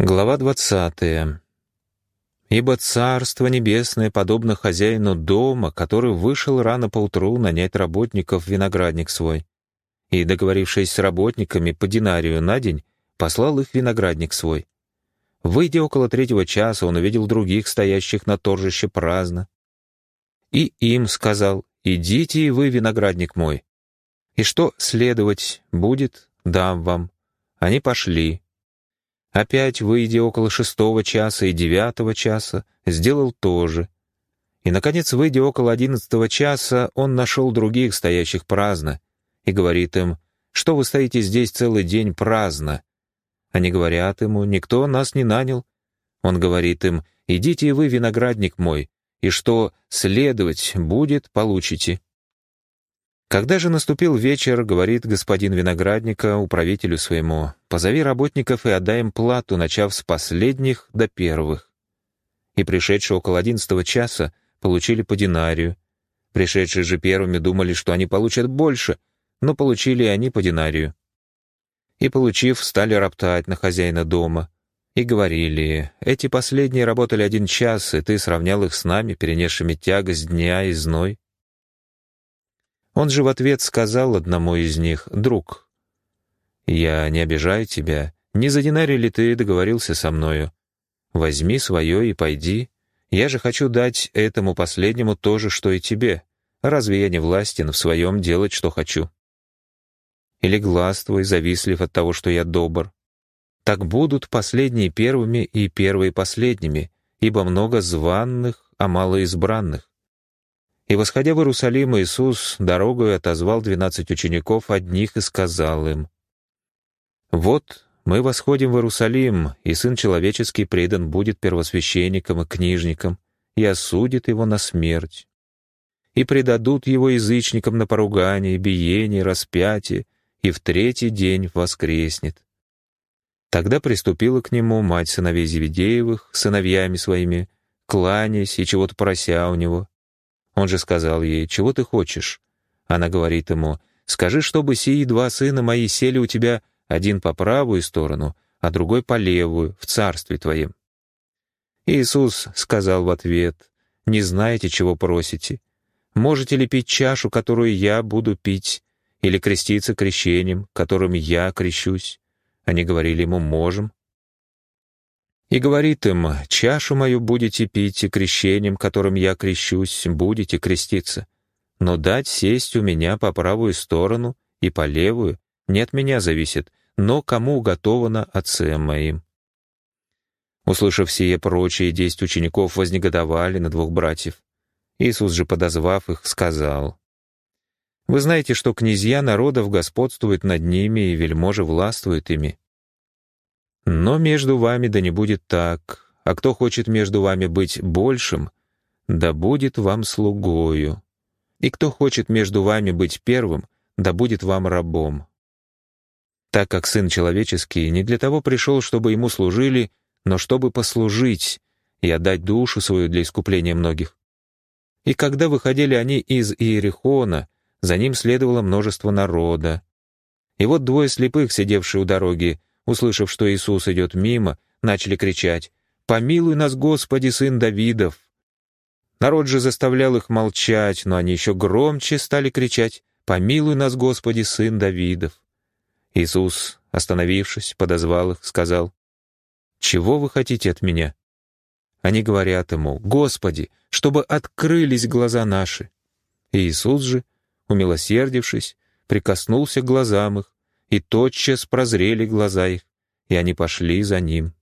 Глава двадцатая. «Ибо Царство Небесное подобно хозяину дома, который вышел рано поутру нанять работников в виноградник свой, и, договорившись с работниками по динарию на день, послал их виноградник свой. Выйдя около третьего часа, он увидел других, стоящих на торжище праздно. И им сказал, «Идите и вы, виноградник мой, и что следовать будет, дам вам». Они пошли. Опять, выйдя около шестого часа и девятого часа, сделал то же. И, наконец, выйдя около одиннадцатого часа, он нашел других, стоящих праздно, и говорит им, «Что вы стоите здесь целый день праздно?» Они говорят ему, «Никто нас не нанял». Он говорит им, «Идите и вы, виноградник мой, и что следовать будет, получите». Когда же наступил вечер, говорит господин виноградника управителю своему, «Позови работников и отдай им плату, начав с последних до первых». И пришедшие около одиннадцатого часа получили по динарию. Пришедшие же первыми думали, что они получат больше, но получили они по динарию. И, получив, стали роптать на хозяина дома. И говорили, «Эти последние работали один час, и ты сравнял их с нами, перенесшими тягость дня и зной». Он же в ответ сказал одному из них, «Друг, я не обижаю тебя, не за динарий ли ты договорился со мною? Возьми свое и пойди. Я же хочу дать этому последнему то же, что и тебе. Разве я не властен в своем делать, что хочу? Или глаз твой завислив от того, что я добр? Так будут последние первыми и первые последними, ибо много званных, а мало избранных. И, восходя в Иерусалим, Иисус дорогою отозвал двенадцать учеников одних и сказал им, «Вот мы восходим в Иерусалим, и Сын Человеческий предан будет первосвященникам и книжникам, и осудит его на смерть. И предадут его язычникам на поругание, биение, распятие, и в третий день воскреснет». Тогда приступила к нему мать сыновей Зеведеевых, сыновьями своими, кланяясь и чего-то прося у него. Он же сказал ей, «Чего ты хочешь?» Она говорит ему, «Скажи, чтобы сии два сына мои сели у тебя один по правую сторону, а другой по левую, в царстве твоем». Иисус сказал в ответ, «Не знаете, чего просите. Можете ли пить чашу, которую я буду пить, или креститься крещением, которым я крещусь?» Они говорили ему, «Можем». И говорит им, «Чашу мою будете пить, и крещением, которым я крещусь, будете креститься. Но дать сесть у меня по правую сторону и по левую не от меня зависит, но кому уготовано отцем моим». Услышав сие прочие, десять учеников вознегодовали на двух братьев. Иисус же, подозвав их, сказал, «Вы знаете, что князья народов господствуют над ними, и вельможи властвуют ими. Но между вами да не будет так, а кто хочет между вами быть большим, да будет вам слугою. И кто хочет между вами быть первым, да будет вам рабом. Так как Сын Человеческий не для того пришел, чтобы ему служили, но чтобы послужить и отдать душу свою для искупления многих. И когда выходили они из Иерихона, за ним следовало множество народа. И вот двое слепых, сидевшие у дороги, услышав, что Иисус идет мимо, начали кричать «Помилуй нас, Господи, сын Давидов!» Народ же заставлял их молчать, но они еще громче стали кричать «Помилуй нас, Господи, сын Давидов!» Иисус, остановившись, подозвал их, сказал «Чего вы хотите от меня?» Они говорят ему «Господи, чтобы открылись глаза наши!» Иисус же, умилосердившись, прикоснулся к глазам их, и тотчас прозрели глаза их, и они пошли за ним.